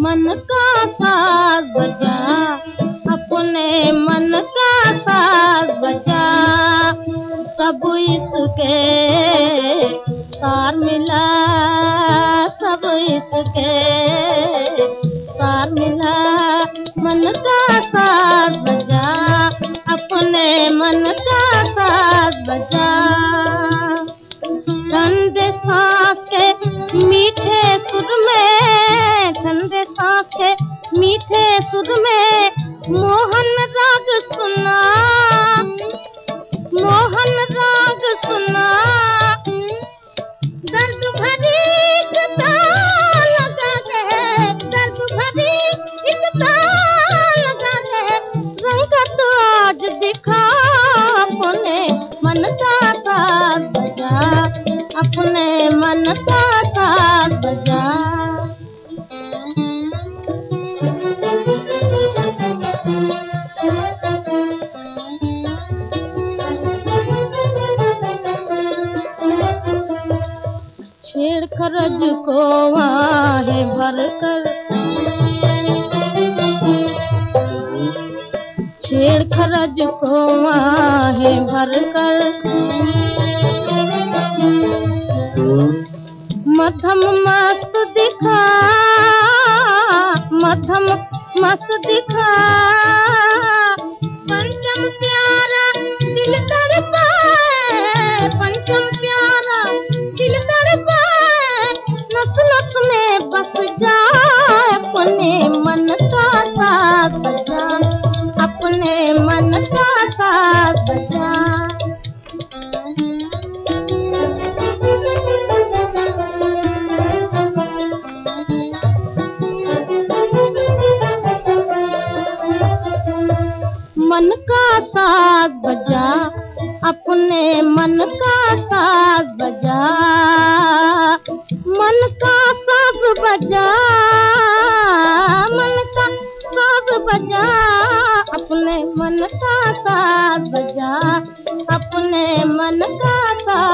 मन का साज बजा, अपने मन का साज बजा। सब इसके तार मिला, सब इसके तार मिला। मन का साज बजा, अपने मन का साज बजा। ठंडे सांस के मीठे मीठे सुर में मोहन राग सुना। मोहन राग सुना। दर्द भरी लगा के दर्द भरी लगा के रंगत आज दिखा अपने मन का बजा। अपने मन का खरज को आहे भर कर छेड़ खरज को आहे भर कर मध्यम मस्त दिखा मध्यम मस्त दिखा। में बस अपने मन का साथ बजा। अपने मन का साथ बजा। मन का साज बजा। अपने मन का साज बजा। बजा मन का साज बजा अपने मन का साज बजा अपने मन का